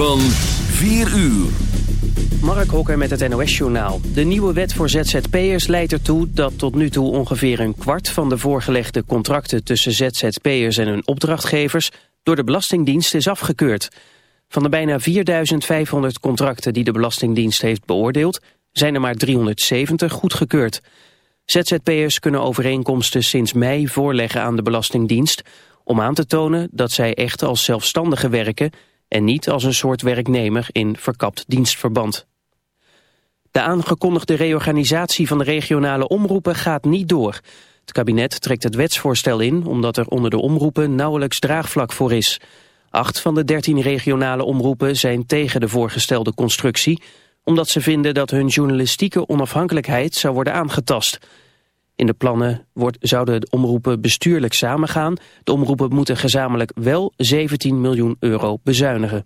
Van 4 uur. Mark Hokker met het NOS-journaal. De nieuwe wet voor ZZP'ers leidt ertoe dat tot nu toe ongeveer een kwart van de voorgelegde contracten tussen ZZP'ers en hun opdrachtgevers door de Belastingdienst is afgekeurd. Van de bijna 4500 contracten die de Belastingdienst heeft beoordeeld zijn er maar 370 goedgekeurd. ZZP'ers kunnen overeenkomsten sinds mei voorleggen aan de Belastingdienst om aan te tonen dat zij echt als zelfstandigen werken en niet als een soort werknemer in verkapt dienstverband. De aangekondigde reorganisatie van de regionale omroepen gaat niet door. Het kabinet trekt het wetsvoorstel in omdat er onder de omroepen nauwelijks draagvlak voor is. Acht van de dertien regionale omroepen zijn tegen de voorgestelde constructie... omdat ze vinden dat hun journalistieke onafhankelijkheid zou worden aangetast... In de plannen wordt, zouden de omroepen bestuurlijk samengaan. De omroepen moeten gezamenlijk wel 17 miljoen euro bezuinigen.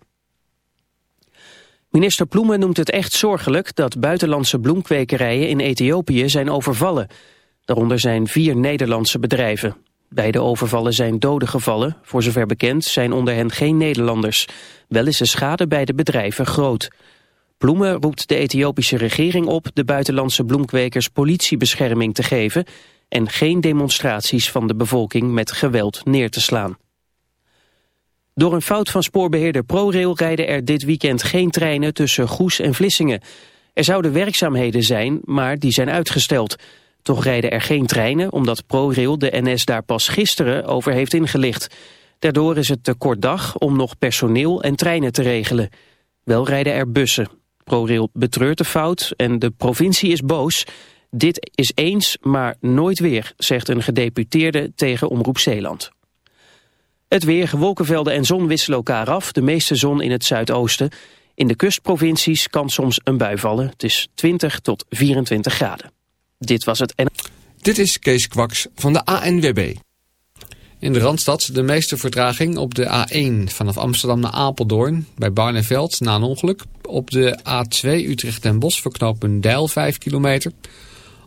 Minister Ploemen noemt het echt zorgelijk dat buitenlandse bloemkwekerijen in Ethiopië zijn overvallen. Daaronder zijn vier Nederlandse bedrijven. Bij de overvallen zijn doden gevallen. Voor zover bekend zijn onder hen geen Nederlanders. Wel is de schade bij de bedrijven groot. Bloemen roept de Ethiopische regering op de buitenlandse bloemkwekers politiebescherming te geven en geen demonstraties van de bevolking met geweld neer te slaan. Door een fout van spoorbeheerder ProRail rijden er dit weekend geen treinen tussen Goes en Vlissingen. Er zouden werkzaamheden zijn, maar die zijn uitgesteld. Toch rijden er geen treinen omdat ProRail de NS daar pas gisteren over heeft ingelicht. Daardoor is het te kort dag om nog personeel en treinen te regelen. Wel rijden er bussen. ProRail betreurt de fout en de provincie is boos. Dit is eens, maar nooit weer, zegt een gedeputeerde tegen Omroep Zeeland. Het weer, wolkenvelden en zon wisselen elkaar af. De meeste zon in het zuidoosten. In de kustprovincies kan soms een bui vallen. Het is 20 tot 24 graden. Dit was het. Dit is Kees Kwaks van de ANWB. In de Randstad de meeste vertraging op de A1 vanaf Amsterdam naar Apeldoorn. Bij Barneveld na een ongeluk. Op de A2 Utrecht en Bos verknopen Deil 5 kilometer.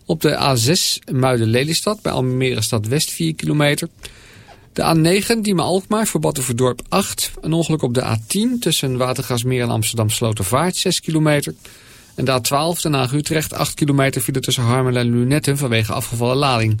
Op de A6 Muiden-Lelystad bij Almere Stad West 4 kilometer. De A9 Diemen Alkmaar voor Battenverdorp 8. Een ongeluk op de A10 tussen Watergasmeer en Amsterdam Slotervaart 6 kilometer. En de A12 Den Haag Utrecht 8 kilometer file tussen Harmelen en Lunetten vanwege afgevallen lading.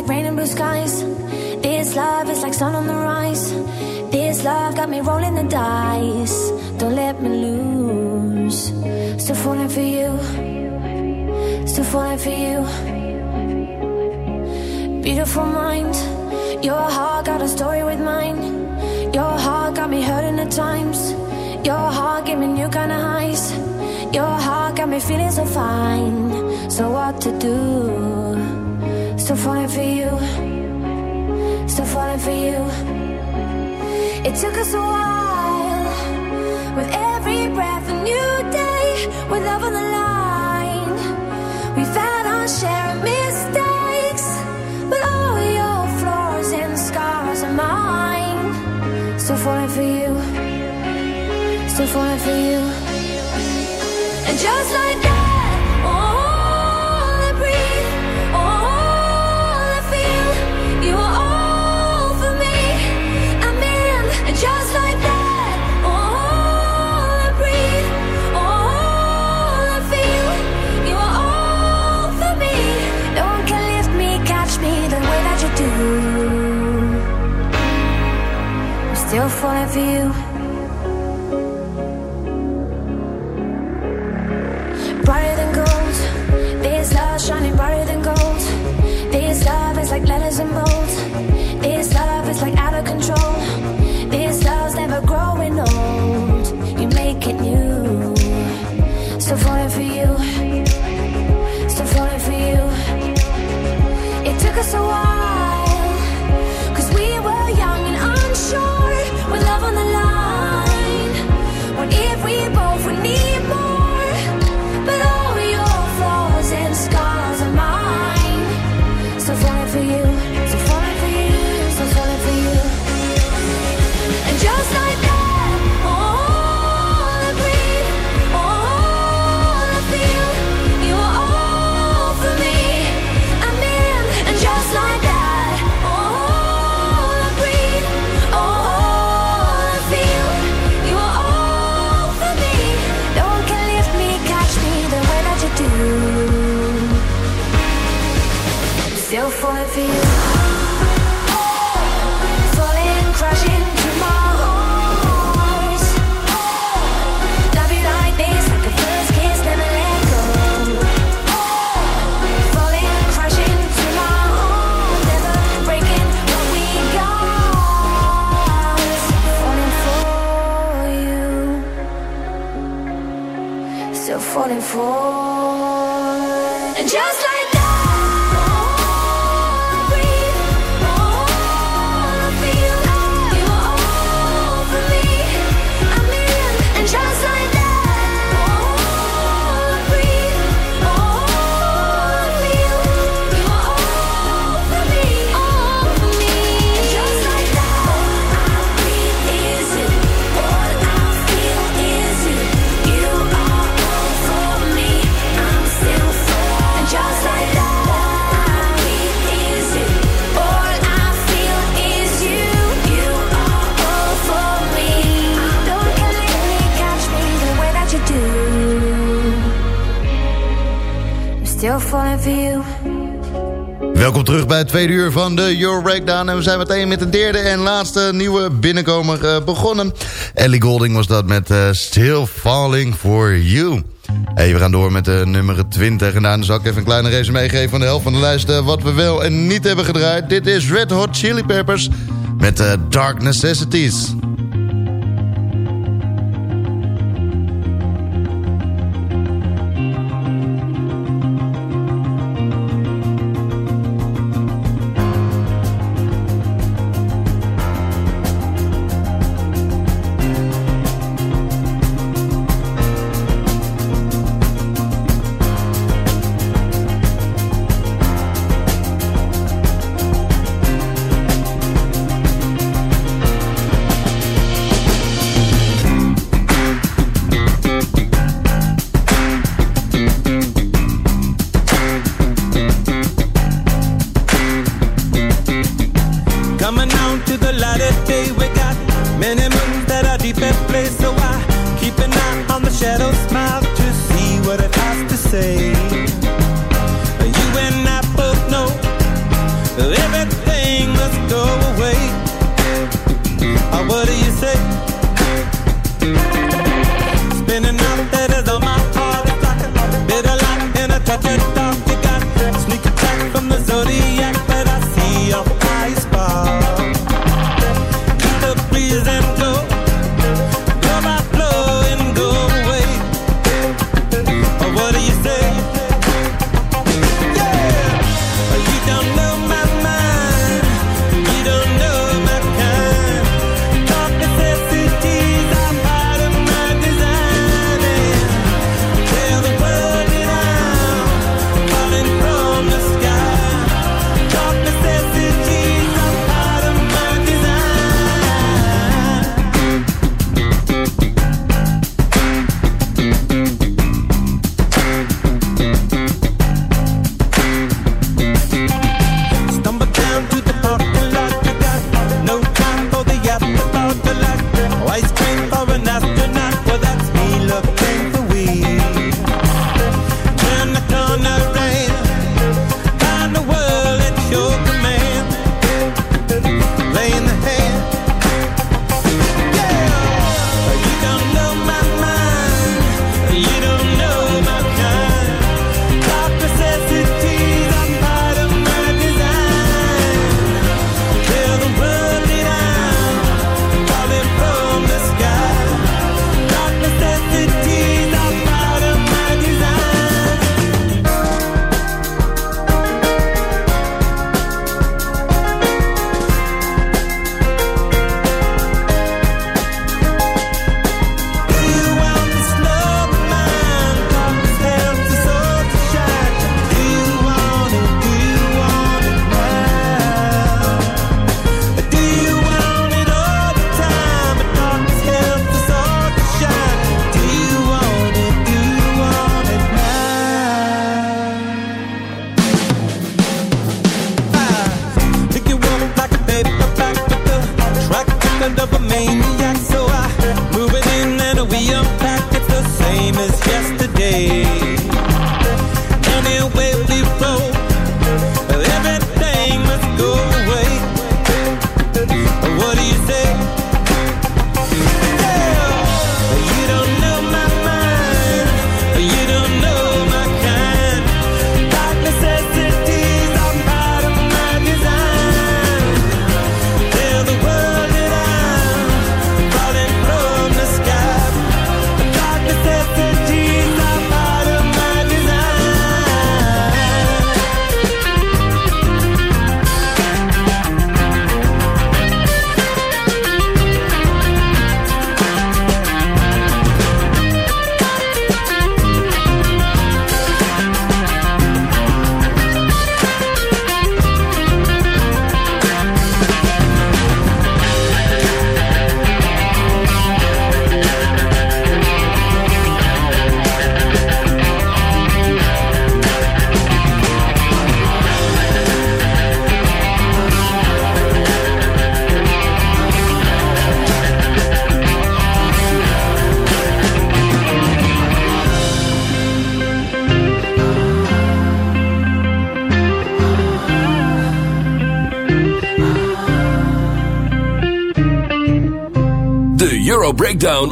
Like rain and blue skies. This love is like sun on the rise. This love got me rolling the dice. Don't let me lose. Still falling for you. Still falling for you. Beautiful mind. Your heart got a story with mine. Your heart got me hurting at times. Your heart gave me new kind of highs. Your heart got me feeling so fine. So what to do? Still falling for you. Still falling for you. It took us a while. With every breath, a new day. With love on the line. We found our share of mistakes. But all your flaws and scars are mine. Still falling for you. Still falling for you. And just like that. my you. Brighter than gold, this love shining brighter than gold. This love is like letters in bold. This love is like out of control. Welkom terug bij het tweede uur van de Your Breakdown. En we zijn meteen met de derde en laatste nieuwe binnenkomer eh, begonnen. Ellie Golding was dat met eh, Still Falling For You. Hey, we gaan door met eh, nummer 20. En daarna zal ik even een kleine resume meegeven van de helft van de lijst... wat we wel en niet hebben gedraaid. Dit is Red Hot Chili Peppers met Dark Necessities.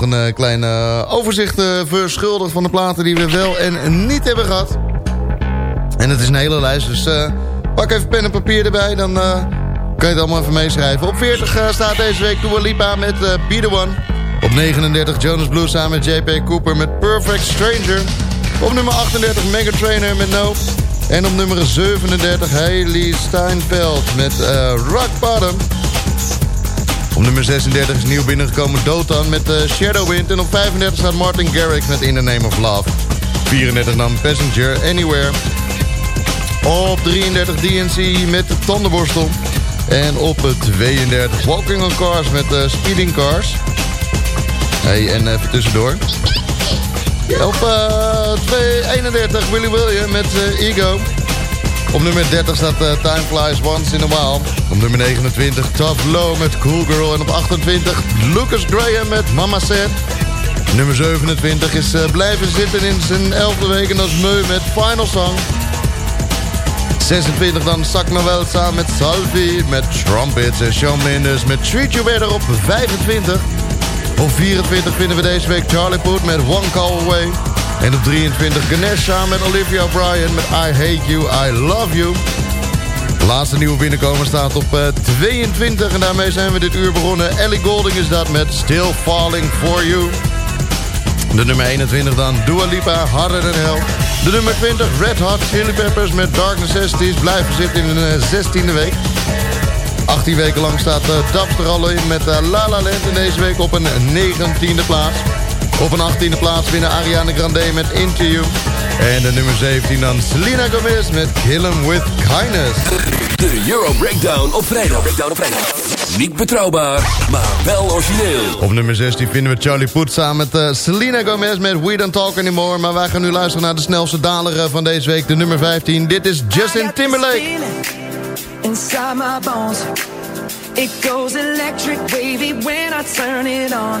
Nog een eh, klein eh, overzicht eh, verschuldigd van de platen die we wel en niet hebben gehad. En het is een hele lijst, dus pak even pen en papier erbij, dan kan je het allemaal even meeschrijven. Op 40 eh, staat deze week Dua Lipa met Be The One. Op 39 Jonas Blue samen met JP Cooper met Perfect Stranger. Op nummer 38 Mega Trainer met No. En op nummer 37 Hailey Steinfeld met eh, Rock Bottom. Op nummer 36 is nieuw binnengekomen Dotan met Shadow Wind. En op 35 staat Martin Garrix met In the Name of Love. 34 nam Passenger Anywhere. Op 33 DNC met de tandenborstel. En op eh, 32 Walking on Cars met uh, Speeding Cars. Hey, en even tussendoor. Op uh, 31 Willy William met Ego. Op nummer 30 staat uh, Time Flies Once in a While. Op nummer 29 Tough Low met Cool Girl. En op 28 Lucas Graham met Mama Said. Nummer 27 is uh, blijven zitten in zijn 11e week. En dat is Meu met Final Song. 26 dan Noel samen met Salvi met Trumpets. En Shawn Mendes met Treat You Better op 25. Op 24 vinden we deze week Charlie Puth met One Call Away. En op 23 Ganesh samen met Olivia O'Brien met I Hate You, I Love You. De laatste nieuwe binnenkomer staat op eh, 22 en daarmee zijn we dit uur begonnen. Ellie Golding is dat met Still Falling For You. De nummer 21 dan, Dua Lipa, Harder Than Hell. De nummer 20, Red Hot Chili Peppers met Dark Necessities... blijven zitten in de 16e week. 18 weken lang staat uh, Dapster al in met La La Land... en deze week op een 19e plaats. Op een 18e plaats winnen Ariana Grande met Into You. En de nummer 17 dan Selena Gomez met Kill 'Em With Kindness. De Euro Breakdown op vrijdag. Breakdown op vrijdag. Niet betrouwbaar, maar wel origineel. Op nummer 16 vinden we Charlie Puth samen met uh, Selena Gomez met We Don't Talk Anymore. Maar wij gaan nu luisteren naar de snelste daler uh, van deze week, de nummer 15. Dit is Justin Timberlake. Inside my bones It goes electric wavy when I turn it on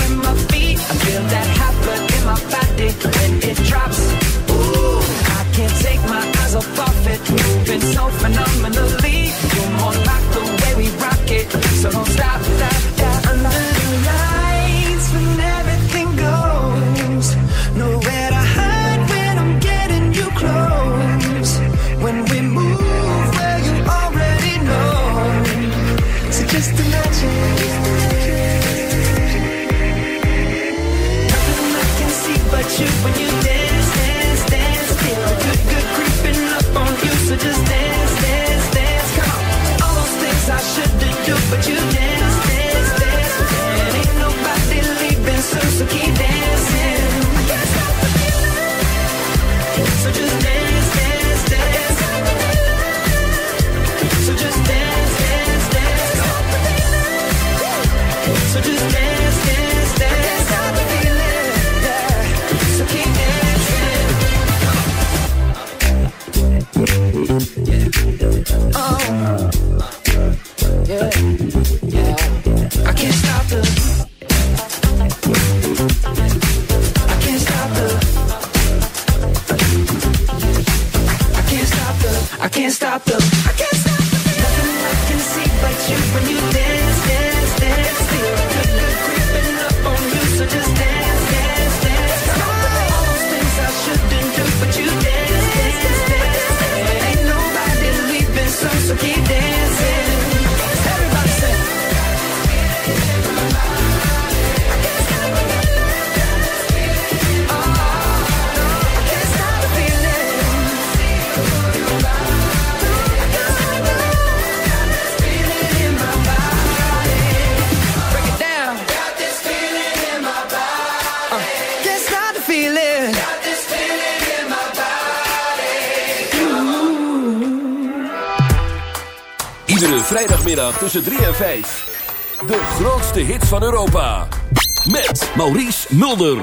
my eyes off of it, moving so phenomenally. tussen 3 en 5. De grootste hits van Europa. Met Maurice Mulder.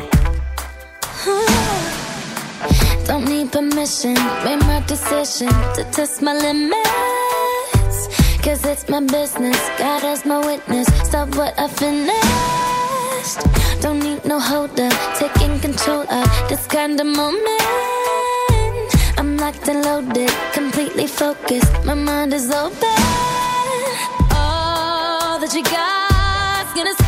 Don't need permission, Make my decision to test my limits. Cause it's my business, God is my witness, stop what I finished. Don't need no holder, taking control of this kind of moment. I'm like the loaded, completely focused. My mind is open. you gonna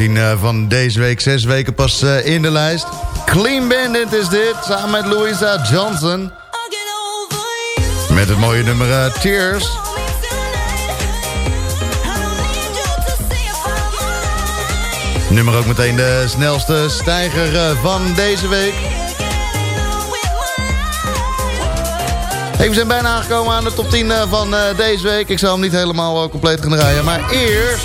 14 eh, van deze week. Zes weken pas eh, in de lijst. Clean Bandit is dit, samen met Louisa Johnson. Met het mooie nummer eh, Tears. Nummer ook meteen de snelste stijger van deze week. We zijn bijna aangekomen aan de top 10 van deze week. Ik zal hem niet helemaal compleet gaan draaien, maar eerst...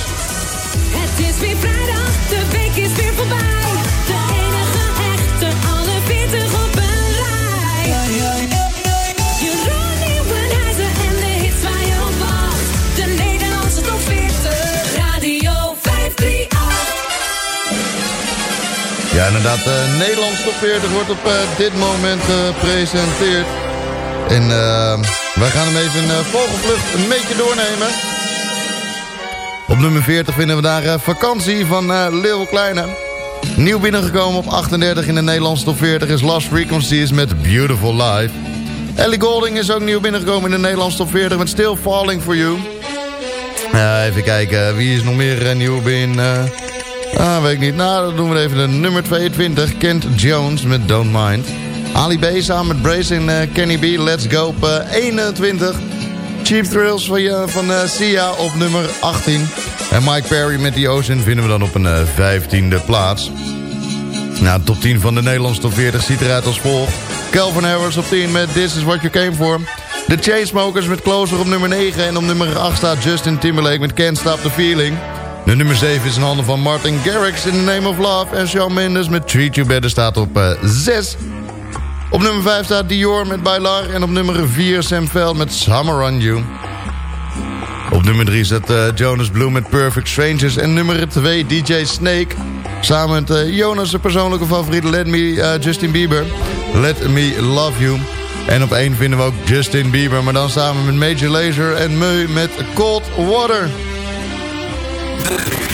Het is vrijdag de week is weer voorbij. De enige echte, alle 40 op een rij. Jeroen Nieuwenhuizen en de hits waar je op wacht. De Nederlandse top 40, Radio 538. Ja, inderdaad, de Nederlands top 40 wordt op eh, dit moment gepresenteerd. En eh, wij gaan hem even uh, vogelvlucht een beetje doornemen. Op nummer 40 vinden we daar eh, vakantie van uh, Lil Kleine. Nieuw binnengekomen op 38 in de Nederlandse top 40 is Lost Frequencies met Beautiful Life. Ellie Golding is ook nieuw binnengekomen in de Nederlandse top 40 met Still Falling For You. even kijken, wie is nog meer nieuw binnen... Ah, weet ik niet. Nou, dan doen we even de nummer 22. Kent Jones met Don't Mind. Ali B samen met Brace en Kenny B. Let's Go op uh, 21. Cheap Thrills van, uh, van Sia op nummer 18. En Mike Perry met The Ocean vinden we dan op een 15e plaats. Nou, de top 10 van de Nederlandse top 40 ziet eruit als volgt. Calvin Harris op 10 met This Is What You Came For. De Chainsmokers met Closer op nummer 9. En op nummer 8 staat Justin Timberlake met Can't Stop The Feeling. De nummer 7 is in handen van Martin Garrix in The Name of Love. En Shawn Mendes met Treat You Better staat op uh, 6. Op nummer 5 staat Dior met Bailar. En op nummer 4 Sam Veld met Summer On You. Op nummer 3 staat uh, Jonas Blue met Perfect Strangers. En nummer 2 DJ Snake. Samen met uh, Jonas' persoonlijke favoriet Let Me, uh, Justin Bieber. Let Me Love You. En op 1 vinden we ook Justin Bieber. Maar dan samen met Major Lazer en Meu met Cold Water.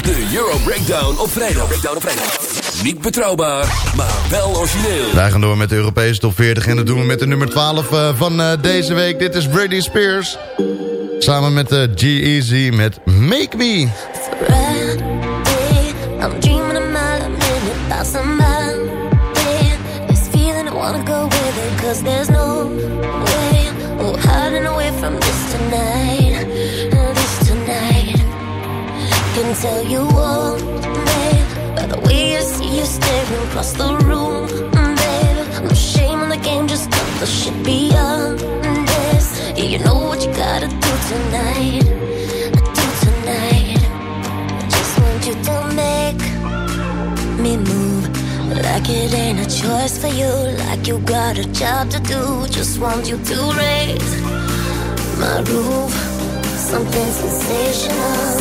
De Euro Breakdown op vrijdag. Breakdown vrijdag. Niet betrouwbaar, maar wel origineel. Wij gaan door met de Europese top 40 en dat doen we met de nummer 12 uh, van uh, deze week. Dit is Britney Spears. Samen met uh, G-Eazy met Make Me. I'm dreaming a mile a minute about somebody. This feeling I wanna go with it, cause there's no way. Oh, hiding away from this tonight. This tonight. Can tell you all, I staring across the room, mm, babe. No shame in the game, just cut the shit beyond this. Yeah, you know what you gotta do tonight. Do tonight. I just want you to make me move like it ain't a choice for you, like you got a job to do. Just want you to raise my roof, something sensational.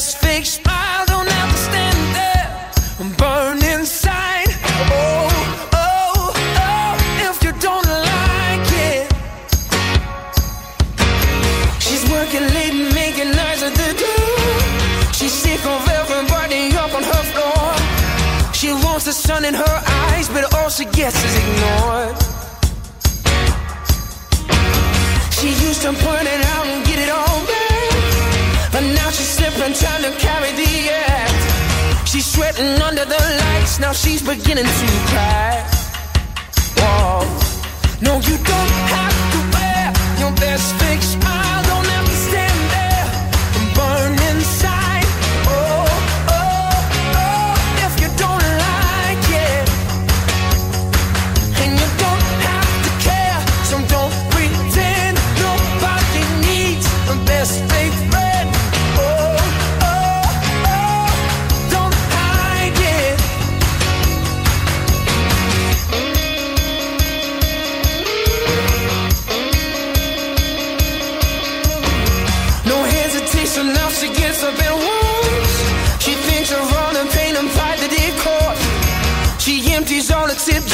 best fake smile. Don't to stand there and burn inside. Oh, oh, oh, if you don't like it. She's working late and making eyes at the door. She's sick of everybody up on her floor. She wants the sun in her eyes, but all she gets is ignored. She used to put it out she's trying to carry the act. She's sweating under the lights, now she's beginning to cry. Whoa. No, you don't have to wear your best fake smile.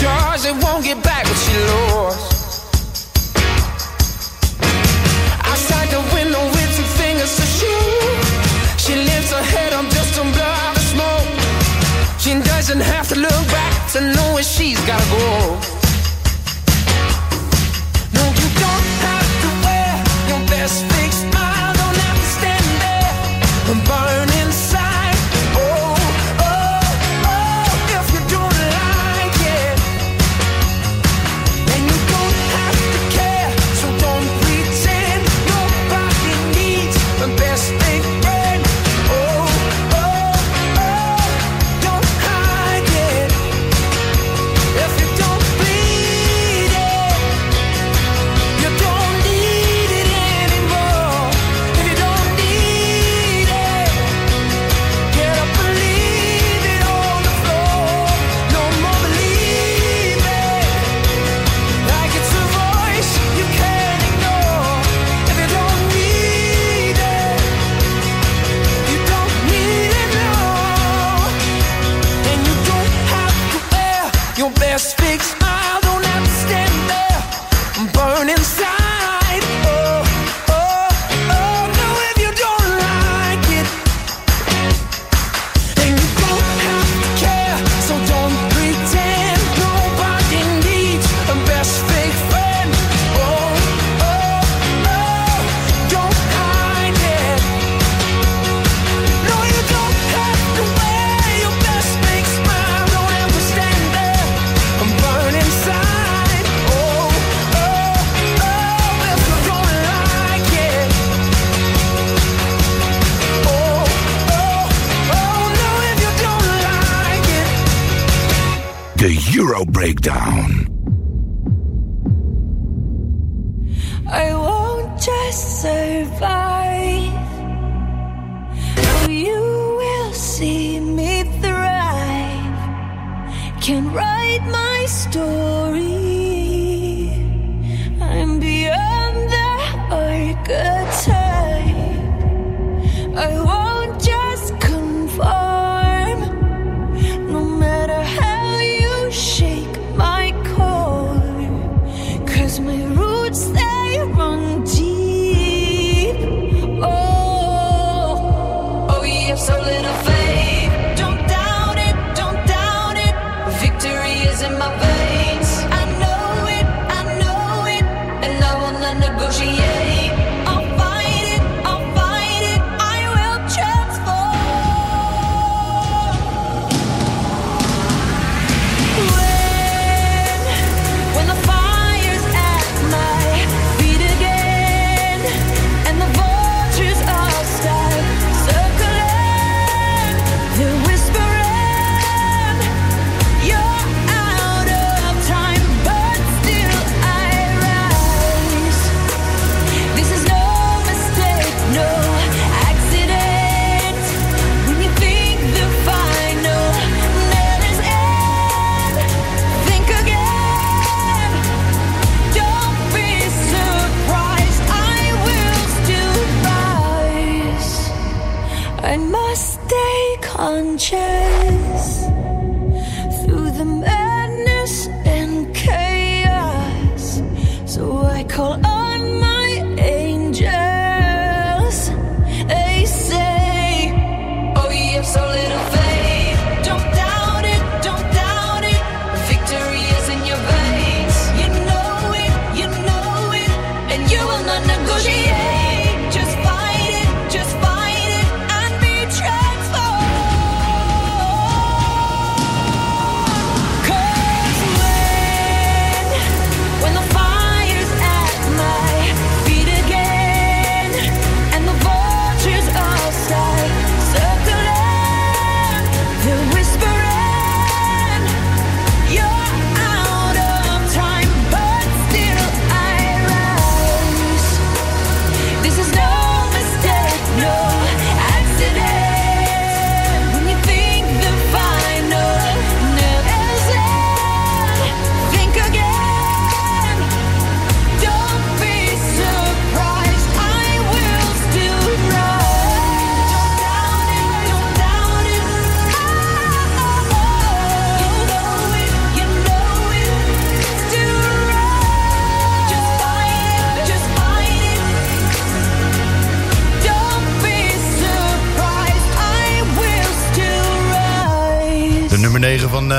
All the tip jars and won't get back what she lost. Outside the window with two fingers to shoot. She lifts her head up just to blow out the smoke. She doesn't have to look back to know where she's gotta go. can write my story. I'm beyond the archetype. I want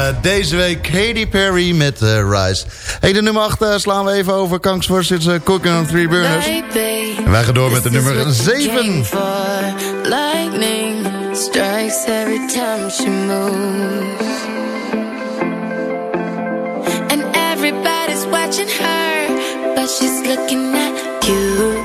Eh, deze week Katy Perry met eh, Rise. Hey, de nummer 8 eh, slaan we even over. Kanks voor versus Cooking on Three Burners. En wij gaan door met de nummer 7. Lightning strikes every time she moves. And everybody's watching her, but she's looking at you.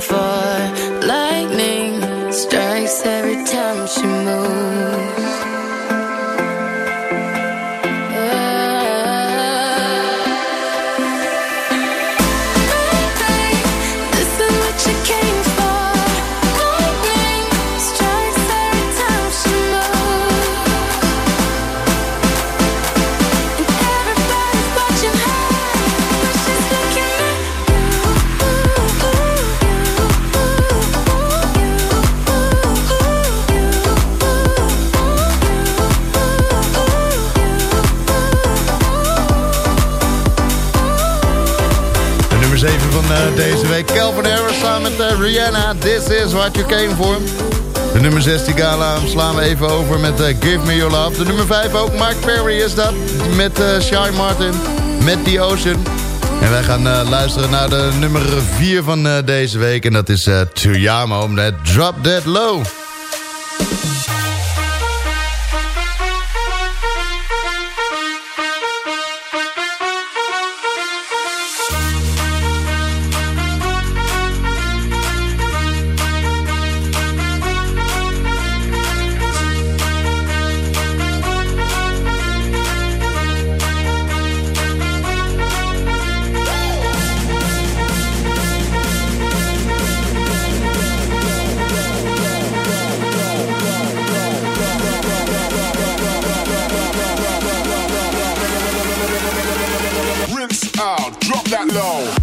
For. Rihanna. This is what you came for. De nummer 16 gala slaan we even over met eh, Give Me Your Love. De nummer 5 ook. Mark Perry is dat. Met eh Shy Martin. Met The Ocean. En wij gaan eh, luisteren naar de nummer 4 van deze week. En dat is Tuyamo met Drop That Low. Low.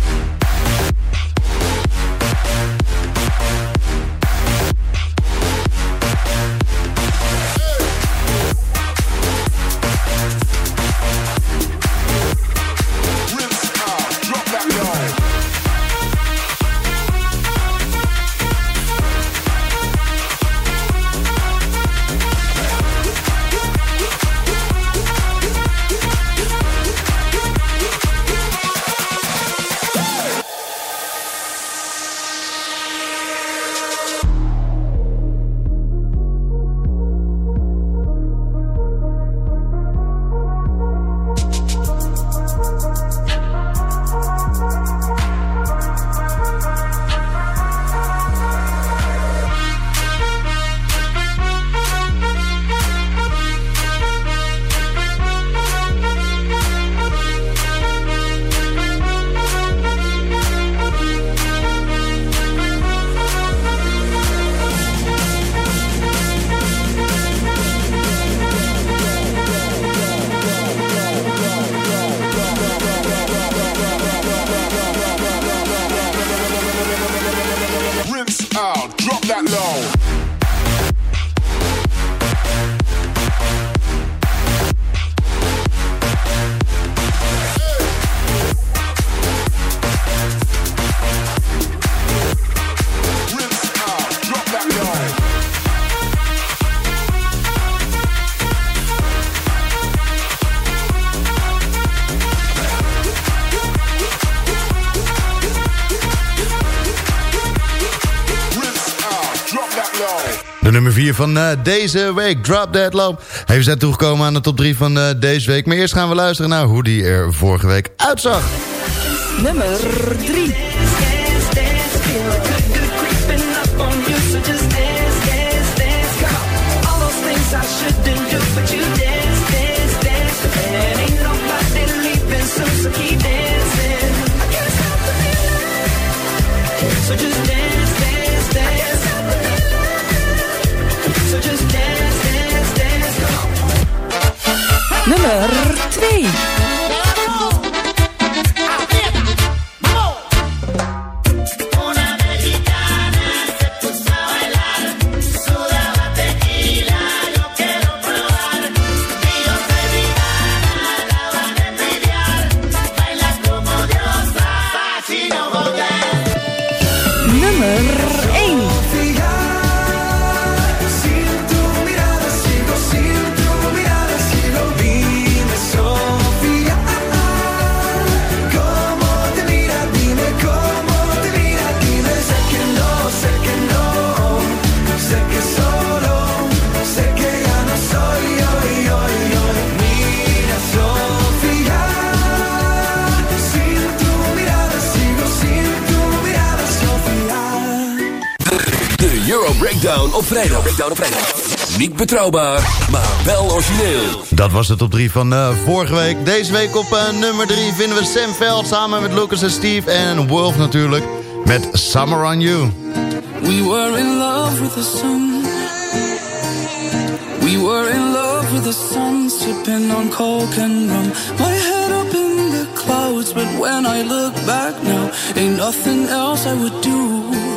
De nummer 4 van eh, deze week, Drop That Low. Even zijn toegekomen aan de top 3 van eh, deze week. Maar eerst gaan we luisteren naar hoe die er vorige week uitzag. Nummer 3. Nummer vrijdag. Niet betrouwbaar, maar wel origineel. Dat was de top 3 van eh, vorige week. Deze week op eh, nummer 3 vinden we Sam Veld samen met Lucas en Steve en Wolf natuurlijk met Summer on You. We were in love with the sun. We were in love with the sun, sipping on coke and rum. My head up in the clouds, but when I look back now, ain't nothing else I would do.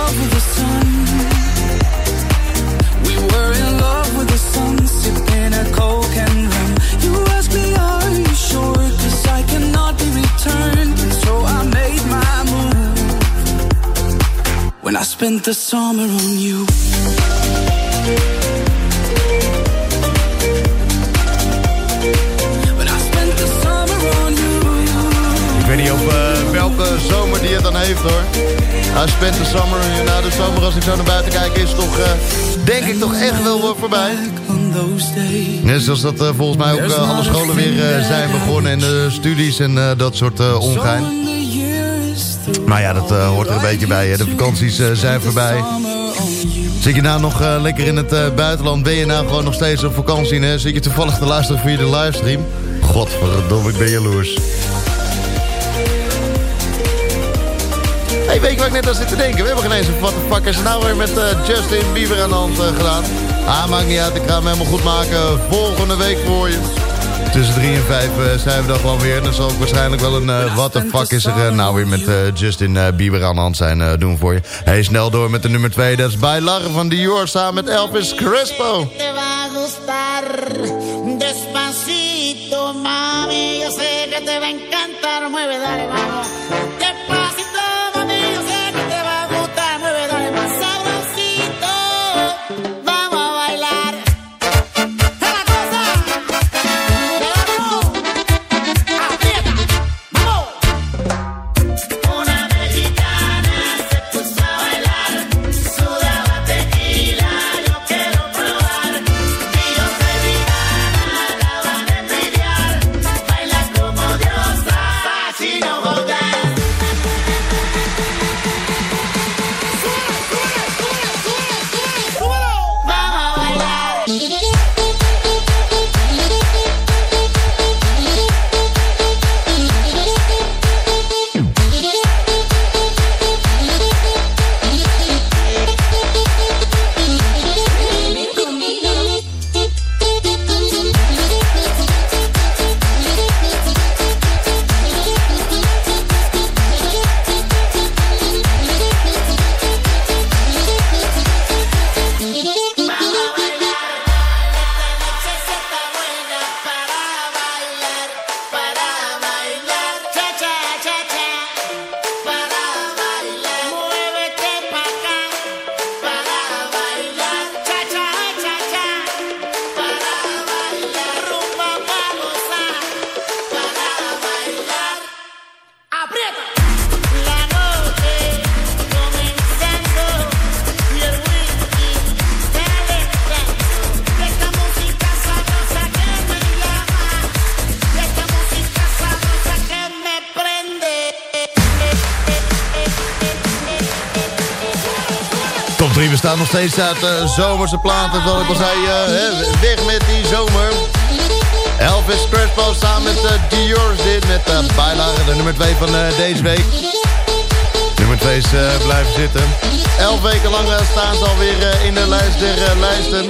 and so I made my move. When I spent the summer on you. Ik weet niet op eh, welke zomer die het dan heeft hoor. I spent the summer, nou de zomer als ik zo naar buiten kijk is toch, eh, denk ik toch echt wel voorbij. Net zoals dat eh, volgens mij ook eh, alle scholen weer eh, zijn begonnen en de studies en dat soort ongein. Maar ja, dat hoort er een beetje bij. Hè. De vakanties zijn voorbij. Zit je nou nog lekker in het buitenland? Ben je nou gewoon nog steeds op vakantie? Hè? Zit je toevallig te luisteren via de livestream? Godverdomme, ik ben jaloers. Hey, weet je wat ik net aan zit te denken? We hebben geen eens een what the fuck is nou weer met Justin Bieber aan de hand gedaan. Ah, maakt niet uit. Ik ga hem helemaal goed maken volgende week voor je. Tussen 3 en 5 eh, zijn we dan gewoon weer. En dan zal ik waarschijnlijk wel een eh, what the fuck is er eh, nou weer met eh, Justin Bieber aan de hand zijn doen voor je. Hey, snel door met de nummer 2. Dat is bij Larre van Dior samen met Elvis Crespo. despacito, mami. Yo sé que te va a encantar. Mueve, dale, vamos. Steeds uit eh, zomerse platen. Zoals ik al zei, eh, weg met die zomer. Elvis Crespo samen met uh, Dior's dit met uh, bijlage de nummer 2 van deze week. Nummer feest eh, blijven zitten. Elf weken lang staan ze alweer in de lijst der lijsten.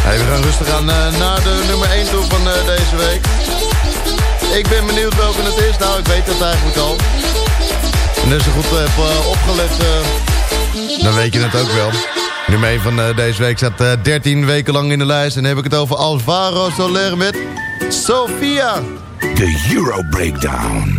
Hey, we gaan rustig aan naar de nummer 1 toe van deze week. Ik ben benieuwd welke het is. Nou, ik weet het eigenlijk al. En als je goed hebt eh, opgelet, eh, dan weet je het ook wel. Nummer 1 van eh, deze week staat eh, 13 weken lang in de lijst. En dan heb ik het over Alvaro Soler met Sofia. De Euro Breakdown.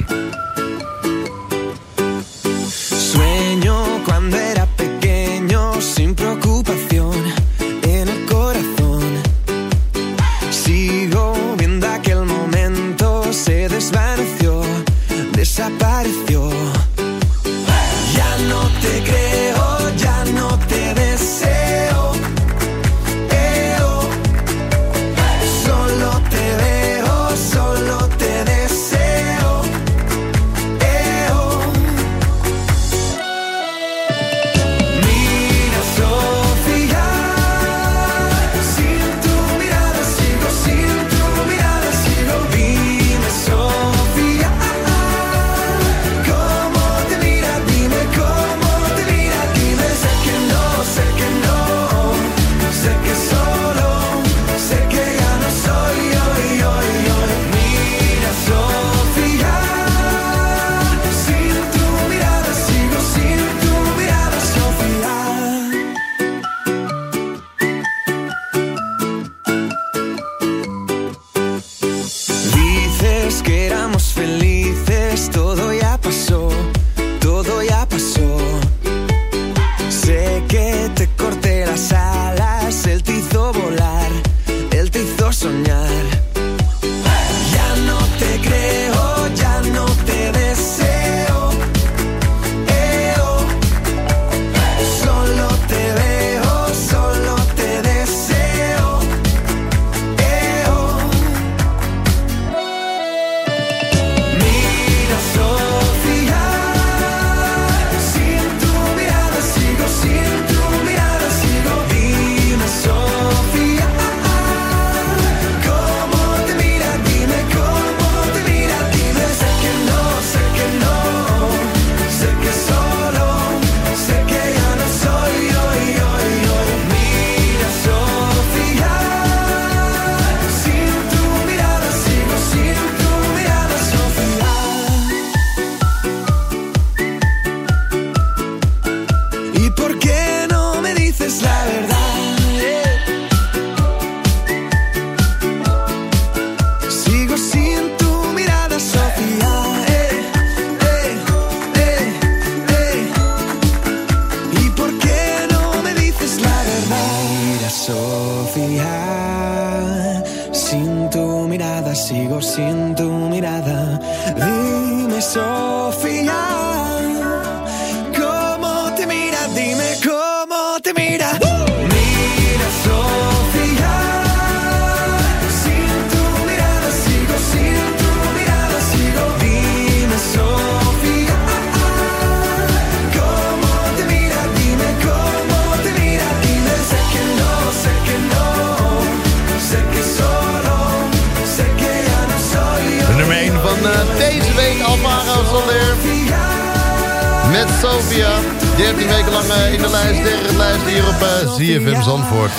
Sofia. 13 weken lang eh, in de lijst, derde lijst hier op eh, ZFM Zandvoort.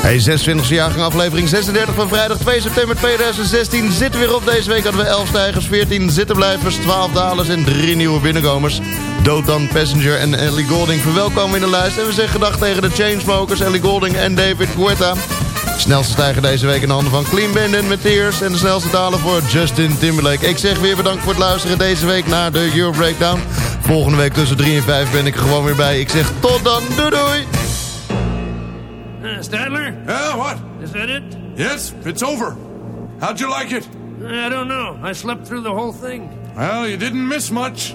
Hey, 26e jaargang aflevering 36 van vrijdag 2 september 2016 zitten weer op. Deze week hadden we 11 stijgers, 14 zittenblijvers, 12 dalers en 3 nieuwe binnenkomers. Dotan, Passenger en Ellie Golding verwelkomen in de lijst. En we zeggen gedag tegen de Chainsmokers, Ellie Golding en David Guetta. Snelste stijger deze week in handen van Clean Bandit met Tears. En de snelste daler voor Justin Timberlake. Ik zeg weer bedankt voor het luisteren deze week naar de Euro Breakdown. Volgende week tussen 3 en 5 ben ik er gewoon weer bij. Ik zeg tot dan. Doei doei. Uh, Stadler? Yeah, what? Is that it? Yes, it's over. How'd you like it? I don't know. I slept through the whole thing. Well, you didn't miss much.